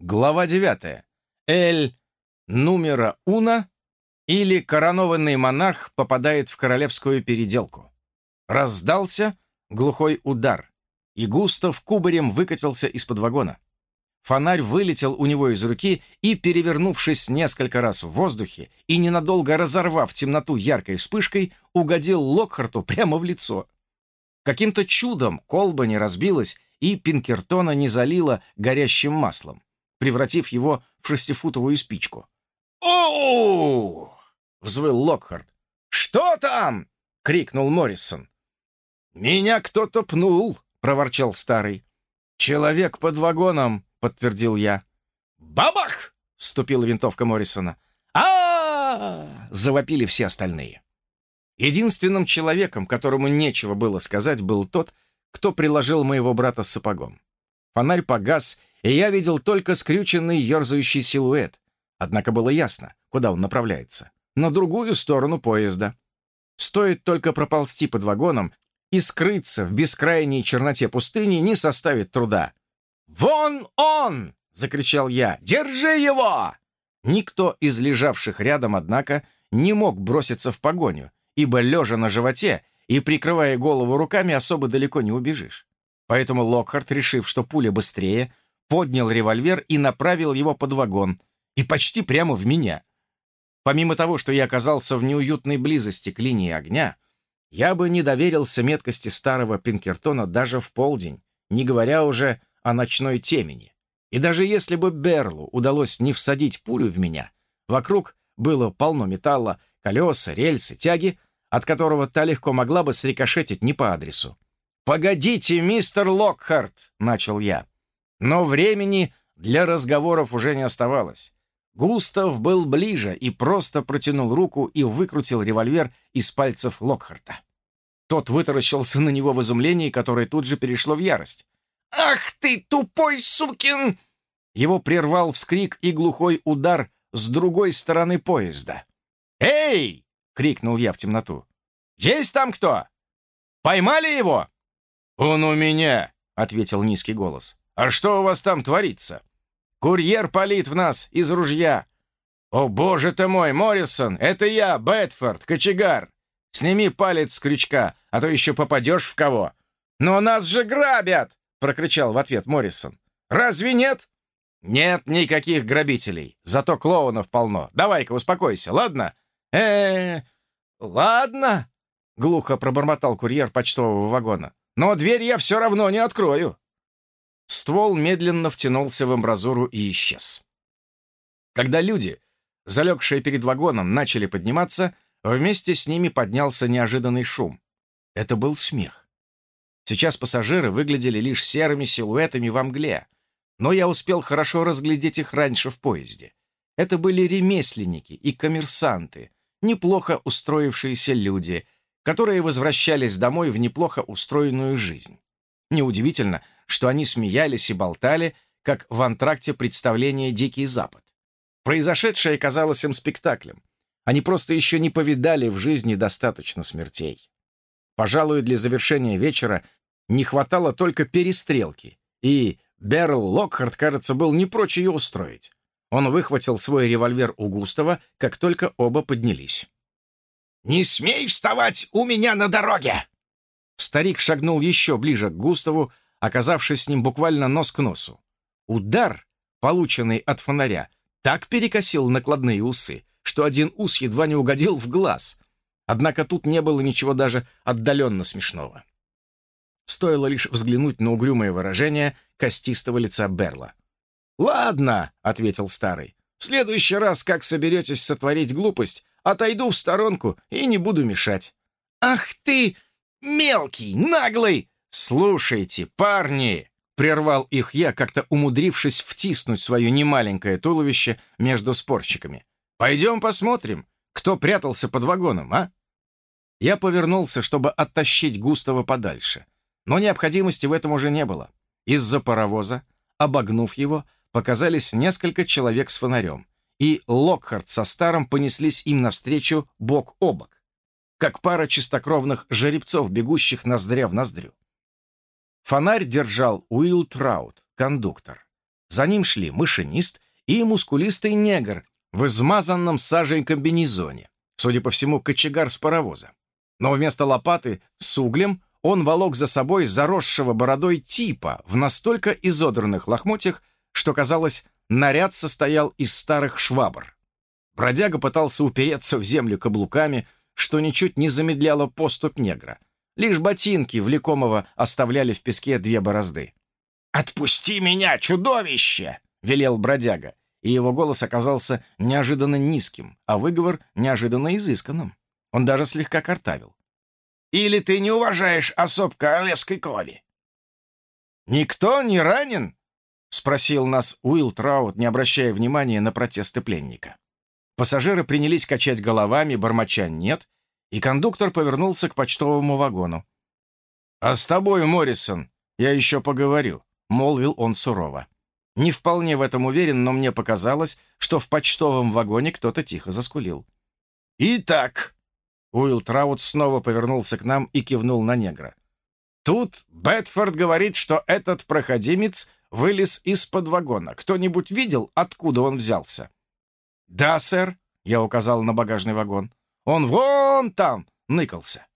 Глава 9. Эль Нумера Уна или коронованный монарх попадает в королевскую переделку. Раздался глухой удар, и Густав кубарем выкатился из-под вагона. Фонарь вылетел у него из руки и, перевернувшись несколько раз в воздухе и ненадолго разорвав темноту яркой вспышкой, угодил Локхарту прямо в лицо. Каким-то чудом колба не разбилась и Пинкертона не залила горящим маслом превратив его в шестифутовую спичку. «Оу!» — взвыл Локхард. «Что там?» — крикнул Моррисон. «Меня кто-то пнул!» — проворчал старый. «Человек под вагоном!» — подтвердил я. «Бабах!» — вступила винтовка Моррисона. а завопили все остальные. Единственным человеком, которому нечего было сказать, был тот, кто приложил моего брата с сапогом. Фонарь погас, и я видел только скрюченный ерзающий силуэт. Однако было ясно, куда он направляется. На другую сторону поезда. Стоит только проползти под вагоном, и скрыться в бескрайней черноте пустыни не составит труда. «Вон он!» — закричал я. «Держи его!» Никто из лежавших рядом, однако, не мог броситься в погоню, ибо, лежа на животе и прикрывая голову руками, особо далеко не убежишь. Поэтому Локхарт, решив, что пуля быстрее, поднял револьвер и направил его под вагон, и почти прямо в меня. Помимо того, что я оказался в неуютной близости к линии огня, я бы не доверился меткости старого Пинкертона даже в полдень, не говоря уже о ночной темени. И даже если бы Берлу удалось не всадить пулю в меня, вокруг было полно металла, колеса, рельсы, тяги, от которого та легко могла бы срикошетить не по адресу. «Погодите, мистер Локхарт!» — начал я. Но времени для разговоров уже не оставалось. Густав был ближе и просто протянул руку и выкрутил револьвер из пальцев Локхарта. Тот вытаращился на него в изумлении, которое тут же перешло в ярость. «Ах ты, тупой сукин!» Его прервал вскрик и глухой удар с другой стороны поезда. «Эй!» — крикнул я в темноту. «Есть там кто? Поймали его?» «Он у меня!» — ответил низкий голос. «А что у вас там творится? Курьер палит в нас из ружья!» «О, боже ты мой, Моррисон, это я, Бетфорд, кочегар! Сними палец с крючка, а то еще попадешь в кого!» «Но нас же грабят!» — прокричал в ответ Моррисон. «Разве нет?» «Нет никаких грабителей, зато клоунов полно. Давай-ка успокойся, ладно?» э, -э, ладно», — глухо пробормотал курьер почтового вагона. «Но дверь я все равно не открою». Ствол медленно втянулся в амбразуру и исчез. Когда люди, залегшие перед вагоном, начали подниматься, вместе с ними поднялся неожиданный шум. Это был смех. Сейчас пассажиры выглядели лишь серыми силуэтами во мгле, но я успел хорошо разглядеть их раньше в поезде. Это были ремесленники и коммерсанты, неплохо устроившиеся люди, которые возвращались домой в неплохо устроенную жизнь. Неудивительно, что они смеялись и болтали, как в антракте представления «Дикий Запад». Произошедшее казалось им спектаклем. Они просто еще не повидали в жизни достаточно смертей. Пожалуй, для завершения вечера не хватало только перестрелки, и Берл Локхард, кажется, был не прочь ее устроить. Он выхватил свой револьвер у Густава, как только оба поднялись. «Не смей вставать у меня на дороге!» Старик шагнул еще ближе к Густаву, оказавшись с ним буквально нос к носу. Удар, полученный от фонаря, так перекосил накладные усы, что один ус едва не угодил в глаз. Однако тут не было ничего даже отдаленно смешного. Стоило лишь взглянуть на угрюмое выражение костистого лица Берла. «Ладно», — ответил старый, — «в следующий раз, как соберетесь сотворить глупость, отойду в сторонку и не буду мешать». «Ах ты, мелкий, наглый!» «Слушайте, парни!» — прервал их я, как-то умудрившись втиснуть свое немаленькое туловище между спорщиками. «Пойдем посмотрим, кто прятался под вагоном, а?» Я повернулся, чтобы оттащить Густава подальше, но необходимости в этом уже не было. Из-за паровоза, обогнув его, показались несколько человек с фонарем, и Локхард со Старым понеслись им навстречу бок о бок, как пара чистокровных жеребцов, бегущих ноздря в ноздрю. Фонарь держал Уилл Траут, кондуктор. За ним шли машинист и мускулистый негр в измазанном сажей комбинезоне, судя по всему, кочегар с паровоза. Но вместо лопаты с углем он волок за собой заросшего бородой типа в настолько изодранных лохмотьях, что, казалось, наряд состоял из старых швабр. Бродяга пытался упереться в землю каблуками, что ничуть не замедляло поступ негра. Лишь ботинки влекомого оставляли в песке две борозды. «Отпусти меня, чудовище!» — велел бродяга, и его голос оказался неожиданно низким, а выговор неожиданно изысканным. Он даже слегка картавил. «Или ты не уважаешь особ королевской крови?» «Никто не ранен?» — спросил нас Уилл Траут, не обращая внимания на протесты пленника. Пассажиры принялись качать головами, бормоча «нет», и кондуктор повернулся к почтовому вагону. «А с тобой, Моррисон, я еще поговорю», — молвил он сурово. Не вполне в этом уверен, но мне показалось, что в почтовом вагоне кто-то тихо заскулил. «Итак», — Уилл Траут снова повернулся к нам и кивнул на негра. «Тут Бетфорд говорит, что этот проходимец вылез из-под вагона. Кто-нибудь видел, откуда он взялся?» «Да, сэр», — я указал на багажный вагон. «Он вон там!» — ныкался.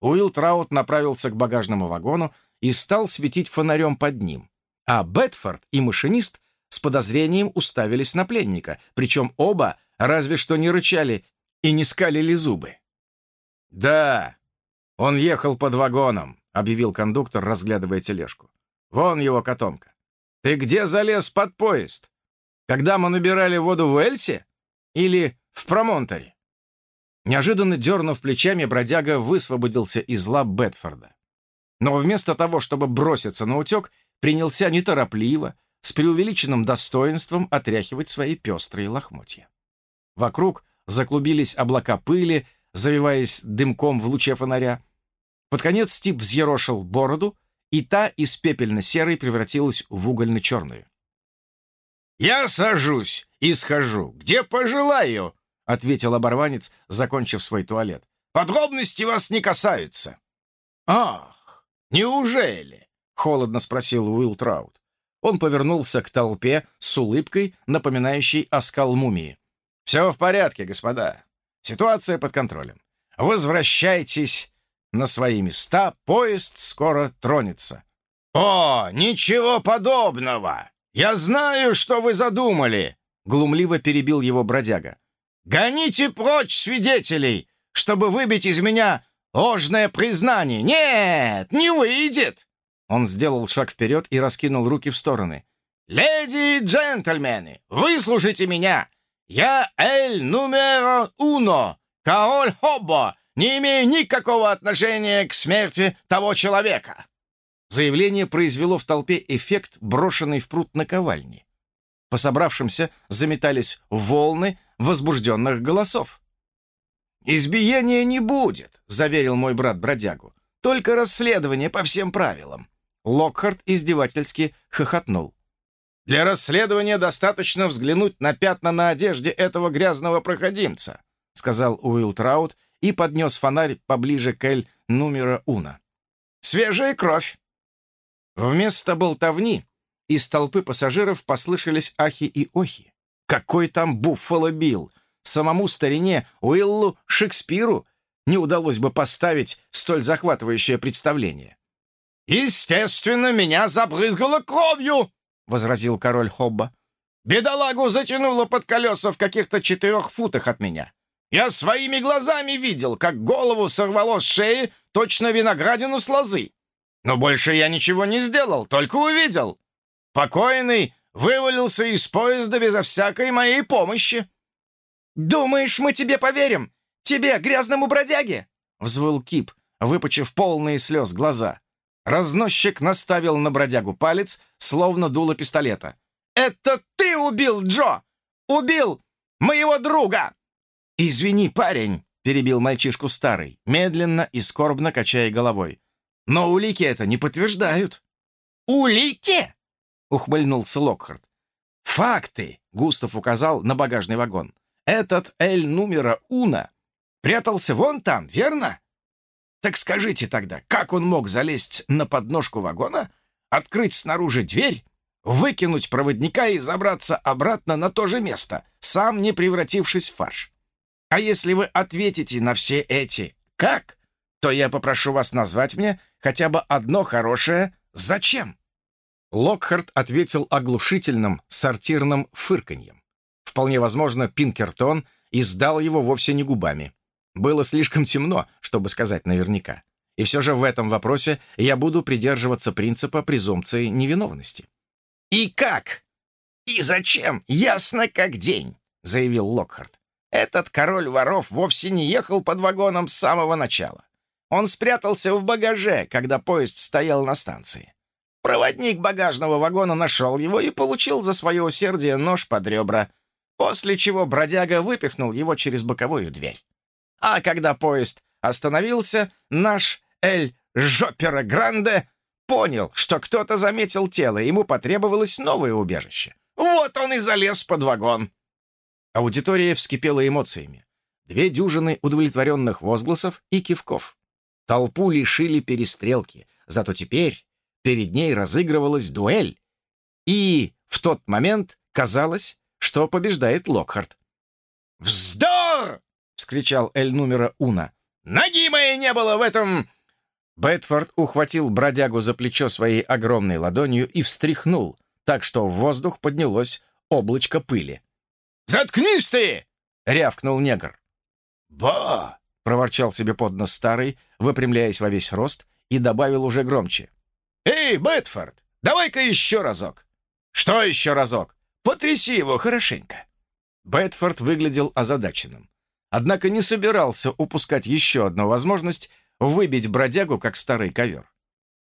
Уилл Траут направился к багажному вагону и стал светить фонарем под ним. А Бетфорд и машинист с подозрением уставились на пленника, причем оба разве что не рычали и не скалили зубы. «Да, он ехал под вагоном», — объявил кондуктор, разглядывая тележку. «Вон его котомка. Ты где залез под поезд? Когда мы набирали воду в Эльсе? Или в Промонторе?» Неожиданно дернув плечами, бродяга высвободился из лап Бетфорда. Но вместо того, чтобы броситься на утек, принялся неторопливо, с преувеличенным достоинством отряхивать свои пестрые лохмотья. Вокруг заклубились облака пыли, завиваясь дымком в луче фонаря. Под конец Стив взъерошил бороду, и та из пепельно-серой превратилась в угольно-черную. «Я сажусь и схожу, где пожелаю», — ответил оборванец, закончив свой туалет. «Подробности вас не касаются». «Ах, неужели?» — холодно спросил Уилл Траут. Он повернулся к толпе с улыбкой, напоминающей оскал мумии. «Все в порядке, господа. Ситуация под контролем. Возвращайтесь на свои места, поезд скоро тронется». «О, ничего подобного! Я знаю, что вы задумали!» — глумливо перебил его бродяга. «Гоните прочь свидетелей, чтобы выбить из меня ложное признание! Нет, не выйдет!» Он сделал шаг вперед и раскинул руки в стороны. «Леди и джентльмены, выслушайте меня! Я Эль Нумеро Уно, король Хоббо, не имею никакого отношения к смерти того человека!» Заявление произвело в толпе эффект, брошенный в пруд наковальни. По собравшимся заметались волны возбужденных голосов. «Избиения не будет», — заверил мой брат бродягу. «Только расследование по всем правилам. Локхарт издевательски хохотнул. «Для расследования достаточно взглянуть на пятна на одежде этого грязного проходимца», сказал Уилл Траут и поднес фонарь поближе к Эль Нумера Уна. «Свежая кровь!» Вместо болтовни из толпы пассажиров послышались ахи и охи. Какой там Буффало Билл! Самому старине Уиллу Шекспиру не удалось бы поставить столь захватывающее представление. «Естественно, меня забрызгало кровью!» — возразил король Хобба. «Бедолагу затянуло под колеса в каких-то четырех футах от меня. Я своими глазами видел, как голову сорвало с шеи точно виноградину с лозы. Но больше я ничего не сделал, только увидел. Покойный вывалился из поезда безо всякой моей помощи». «Думаешь, мы тебе поверим? Тебе, грязному бродяге?» — взвыл Кип, выпучив полные слез глаза. Разносчик наставил на бродягу палец, словно дуло пистолета. «Это ты убил Джо! Убил моего друга!» «Извини, парень!» — перебил мальчишку старый, медленно и скорбно качая головой. «Но улики это не подтверждают». «Улики?» — ухмыльнулся Локхард. «Факты!» — Густав указал на багажный вагон. «Этот Эль Нумера Уна прятался вон там, верно?» Так скажите тогда, как он мог залезть на подножку вагона, открыть снаружи дверь, выкинуть проводника и забраться обратно на то же место, сам не превратившись в фарш. А если вы ответите на все эти «как», то я попрошу вас назвать мне хотя бы одно хорошее «зачем». Локхарт ответил оглушительным сортирным фырканьем. Вполне возможно, Пинкертон издал его вовсе не губами. Было слишком темно, чтобы сказать наверняка. И все же в этом вопросе я буду придерживаться принципа презумпции невиновности. «И как? И зачем? Ясно как день», — заявил Локхарт. «Этот король воров вовсе не ехал под вагоном с самого начала. Он спрятался в багаже, когда поезд стоял на станции. Проводник багажного вагона нашел его и получил за свое усердие нож под ребра, после чего бродяга выпихнул его через боковую дверь. А когда поезд остановился, наш Эль Жопера Гранде понял, что кто-то заметил тело, и ему потребовалось новое убежище. Вот он и залез под вагон. Аудитория вскипела эмоциями. Две дюжины удовлетворенных возгласов и кивков. Толпу лишили перестрелки, зато теперь перед ней разыгрывалась дуэль. И в тот момент казалось, что побеждает Локхарт. «Вздор!» — вскричал Эль Нумера Уна. «Ноги моей не было в этом...» Бетфорд ухватил бродягу за плечо своей огромной ладонью и встряхнул, так что в воздух поднялось облачко пыли. «Заткнись ты!» — рявкнул негр. «Ба!» — проворчал себе под нос старый, выпрямляясь во весь рост, и добавил уже громче. «Эй, Бетфорд, давай-ка еще разок!» «Что еще разок? Потряси его хорошенько!» Бетфорд выглядел озадаченным, однако не собирался упускать еще одну возможность выбить бродягу, как старый ковер.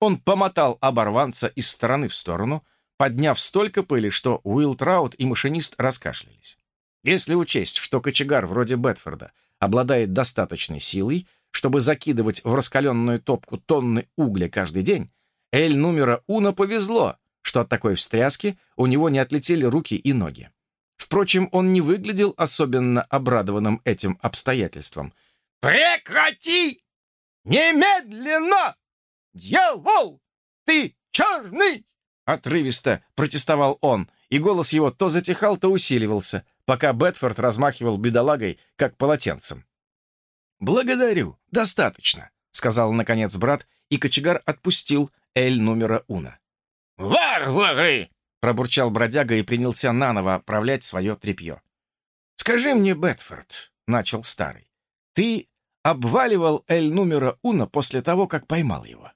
Он помотал оборванца из стороны в сторону, подняв столько пыли, что Уилл Траут и машинист раскашлялись. Если учесть, что кочегар вроде Бетфорда обладает достаточной силой, чтобы закидывать в раскаленную топку тонны угля каждый день, Эль Нумера Уна повезло, что от такой встряски у него не отлетели руки и ноги. Впрочем, он не выглядел особенно обрадованным этим обстоятельством. «Прекрати! Немедленно! Дьявол! Ты черный!» Отрывисто протестовал он, и голос его то затихал, то усиливался, пока Бетфорд размахивал бедолагой, как полотенцем. «Благодарю, достаточно», — сказал, наконец, брат, и кочегар отпустил Эль номера Уна. «Варвары!» — пробурчал бродяга и принялся наново оправлять свое тряпье. «Скажи мне, Бетфорд», — начал старый, — «ты обваливал Эль номера Уна после того, как поймал его?»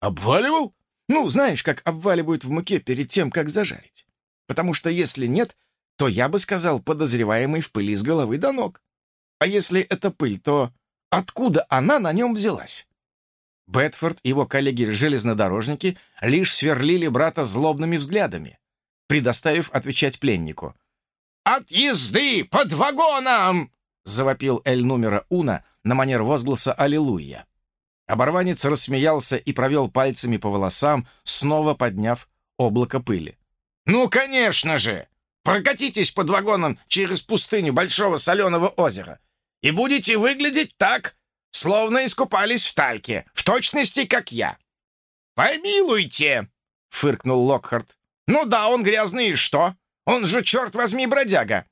«Обваливал? Ну, знаешь, как обваливают в муке перед тем, как зажарить. Потому что если нет, то я бы сказал подозреваемый в пыли с головы до ног. А если это пыль, то откуда она на нем взялась?» Бетфорд и его коллеги-железнодорожники лишь сверлили брата злобными взглядами, предоставив отвечать пленнику. «От езды под вагоном!» — завопил Эль Нумера Уна на манер возгласа «Аллилуйя». Оборванец рассмеялся и провел пальцами по волосам, снова подняв облако пыли. «Ну, конечно же! Прокатитесь под вагоном через пустыню Большого Соленого озера и будете выглядеть так, словно искупались в тальке, в точности, как я». «Помилуйте!» — фыркнул Локхарт. «Ну да, он грязный, и что? Он же, черт возьми, бродяга!»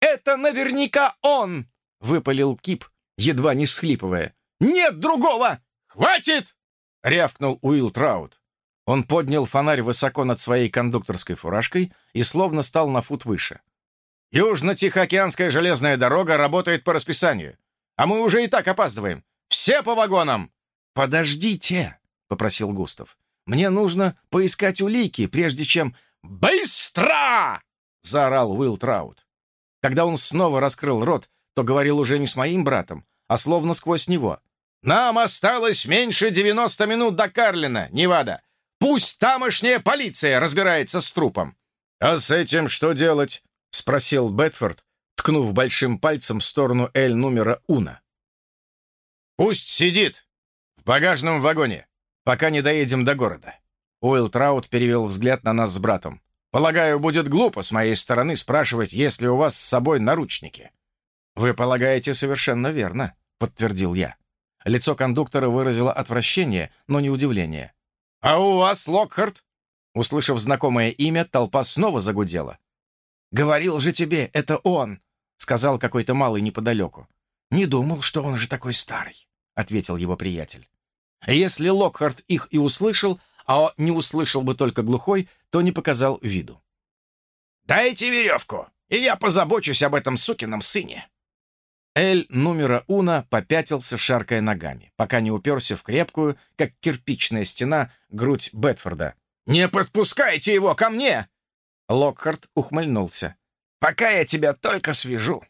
«Это наверняка он!» — выпалил Кип, едва не всхлипывая. «Нет другого! Хватит!» — рявкнул Уилл Траут. Он поднял фонарь высоко над своей кондукторской фуражкой и словно стал на фут выше. «Южно-Тихоокеанская железная дорога работает по расписанию, а мы уже и так опаздываем. Все по вагонам!» «Подождите!» — попросил Густав. «Мне нужно поискать улики, прежде чем...» «Быстро!» — заорал Уилл Траут. Когда он снова раскрыл рот, то говорил уже не с моим братом, а словно сквозь него. «Нам осталось меньше 90 минут до Карлина, Невада. Пусть тамошняя полиция разбирается с трупом». «А с этим что делать?» — спросил Бетфорд, ткнув большим пальцем в сторону Эль номера Уна. «Пусть сидит в багажном вагоне, пока не доедем до города». Уилл Траут перевел взгляд на нас с братом. «Полагаю, будет глупо с моей стороны спрашивать, есть ли у вас с собой наручники». «Вы полагаете совершенно верно», — подтвердил я. Лицо кондуктора выразило отвращение, но не удивление. «А у вас, Локхарт?» Услышав знакомое имя, толпа снова загудела. «Говорил же тебе, это он!» — сказал какой-то малый неподалеку. «Не думал, что он же такой старый», — ответил его приятель. Если Локхарт их и услышал, а не услышал бы только глухой, то не показал виду. «Дайте веревку, и я позабочусь об этом сукином сыне!» Эль Нумера Уна попятился, шаркая ногами, пока не уперся в крепкую, как кирпичная стена, грудь Бетфорда. «Не подпускайте его ко мне!» Локхарт ухмыльнулся. «Пока я тебя только свяжу».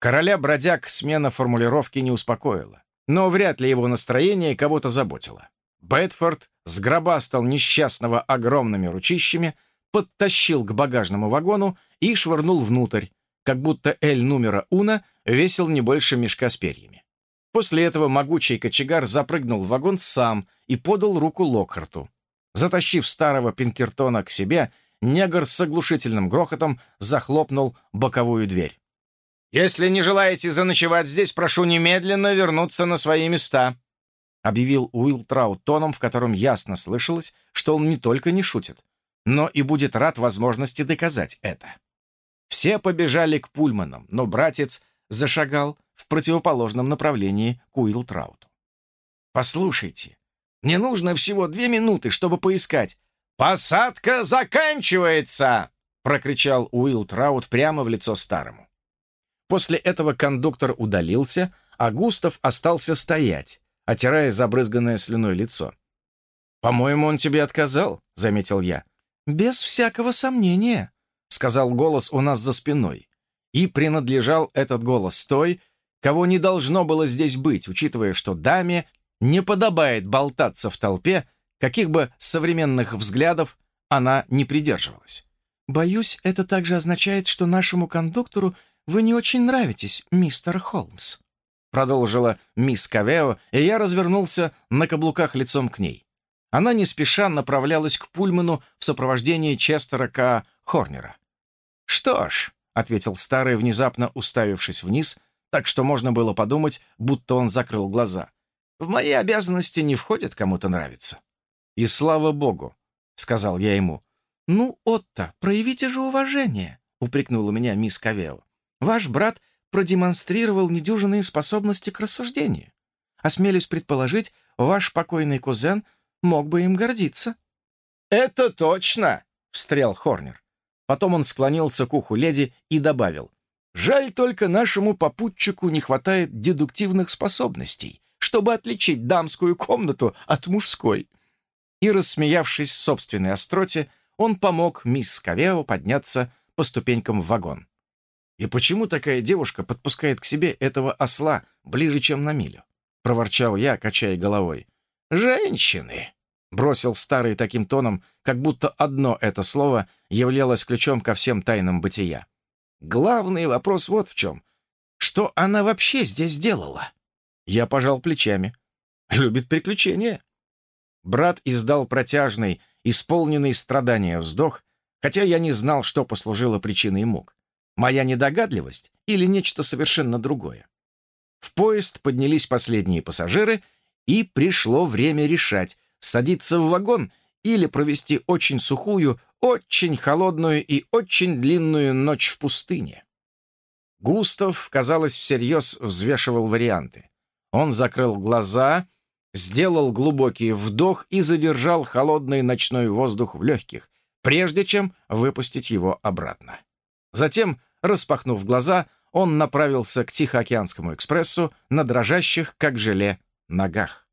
Короля бродяг смена формулировки не успокоила, но вряд ли его настроение кого-то заботило. Бетфорд сгробастал несчастного огромными ручищами, подтащил к багажному вагону и швырнул внутрь, как будто Эль Нумера Уна весил не больше мешка с перьями. После этого могучий кочегар запрыгнул в вагон сам и подал руку Локхарту. Затащив старого Пинкертона к себе, негр с оглушительным грохотом захлопнул боковую дверь. «Если не желаете заночевать здесь, прошу немедленно вернуться на свои места», объявил Уилл Траут тоном, в котором ясно слышалось, что он не только не шутит, но и будет рад возможности доказать это. Все побежали к пульманам, но братец зашагал в противоположном направлении к Уилл Трауту. «Послушайте, мне нужно всего две минуты, чтобы поискать». «Посадка заканчивается!» — прокричал Уилл Траут прямо в лицо старому. После этого кондуктор удалился, а Густав остался стоять, отирая забрызганное слюной лицо. «По-моему, он тебе отказал», — заметил я. «Без всякого сомнения», — сказал голос у нас за спиной. И принадлежал этот голос той, кого не должно было здесь быть, учитывая, что даме не подобает болтаться в толпе, каких бы современных взглядов она не придерживалась. «Боюсь, это также означает, что нашему кондуктору вы не очень нравитесь, мистер Холмс», продолжила мисс Кавео, и я развернулся на каблуках лицом к ней. Она не спеша направлялась к Пульману в сопровождении Честера К. Хорнера. «Что ж», — ответил старый, внезапно уставившись вниз, так что можно было подумать, будто он закрыл глаза. «В мои обязанности не входит кому-то нравиться». «И слава богу», — сказал я ему. «Ну, Отто, проявите же уважение», — упрекнула меня мисс Кавео. «Ваш брат продемонстрировал недюжинные способности к рассуждению. Осмелюсь предположить, ваш покойный кузен мог бы им гордиться». «Это точно!» — встрял Хорнер. Потом он склонился к уху леди и добавил. «Жаль только нашему попутчику не хватает дедуктивных способностей, чтобы отличить дамскую комнату от мужской». И, рассмеявшись собственной остроте, он помог мисс Кавео подняться по ступенькам в вагон. «И почему такая девушка подпускает к себе этого осла ближе, чем на милю?» — проворчал я, качая головой. «Женщины!» — бросил старый таким тоном, как будто одно это слово являлось ключом ко всем тайнам бытия. «Главный вопрос вот в чем. Что она вообще здесь делала?» Я пожал плечами. «Любит приключения». Брат издал протяжный, исполненный страдания вздох, хотя я не знал, что послужило причиной мук. Моя недогадливость или нечто совершенно другое. В поезд поднялись последние пассажиры — и пришло время решать, садиться в вагон или провести очень сухую, очень холодную и очень длинную ночь в пустыне. Густав, казалось, всерьез взвешивал варианты. Он закрыл глаза, сделал глубокий вдох и задержал холодный ночной воздух в легких, прежде чем выпустить его обратно. Затем, распахнув глаза, он направился к Тихоокеанскому экспрессу на дрожащих, как желе, ногах.